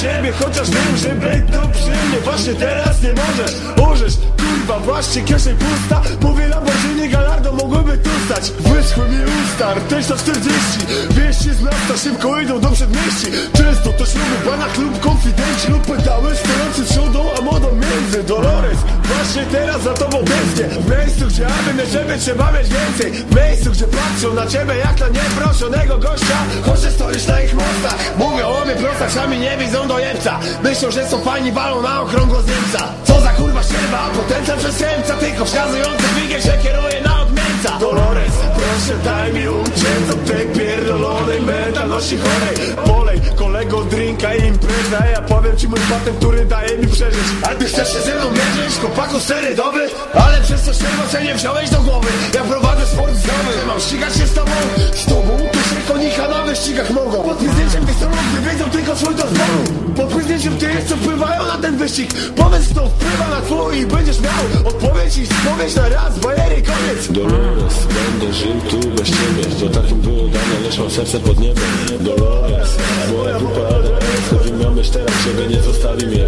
ciebie Chociaż wiem, że być to przy mnie Właśnie teraz nie możesz Możesz, kurwa, właśnie kieszeń pusta. Mówię Lamborghini Gallardo mogłyby tu stać. Wyschły mi usta, rtęć to 40 Wieści z miasta szybko idą do przedmieści. Często to śluby, banach lub konfidenci. Lub pedały stojący trzodą, a modą między. Dolores, właśnie teraz za tobą tęsknię W miejscu, gdzie aby na ciebie trzeba mieć więcej. W miejscu, gdzie patrzą na ciebie jak na nieproszonego gościa. Choć stoisz na ich mostach sami nie widzą dojemca Myślą, że są fajni, walą na okrągło z Niemca Co za kurwa sierwa, potencjał przestępca Tylko wskazujący wigę się kieruje na odmieńca. Dolores, proszę daj mi uciec od tej pierdolonej mentalności chorej. Polej, kolego, drinka i impreza Ja powiem ci mój patent, który daje mi przeżyć. A ty chcesz się ze mną mierzyć, chłopaku serydowy? Ale przez to się nie wziąłeś do głowy. Ja prowadzę wyścigach mogą. Pod zdjęciem tych stronów, wiedzą tylko swój do zboru Pod zdjęciem tych, co wpływają na ten wyścig. Powiedz kto wpływa na twój i będziesz miał Odpowiedź i spowiedź na raz, bajery, koniec. Dolores, będę żył tu bez ciebie. To takim było dane, lecz mam serce pod niebem. Dolores, moja grupa ADS miałeś teraz, ciebie nie zostawi mnie,